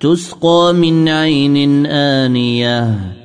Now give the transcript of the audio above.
تسقى من عين آنية.